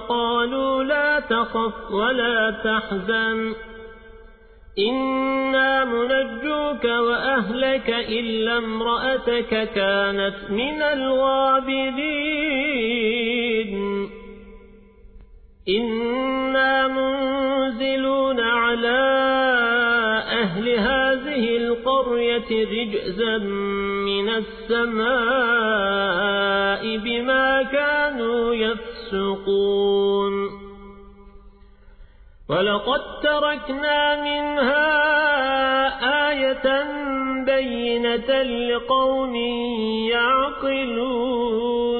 وقالوا لا تخف ولا تحزن. إنا منجوك وأهلك إلا امرأتك كانت من الغابرين. إنا منزلون على أهل هذه القرية رجزا من السماء بما كانوا يفسقون. ولقد تركنا منها آية بينة لقوم يعقلون.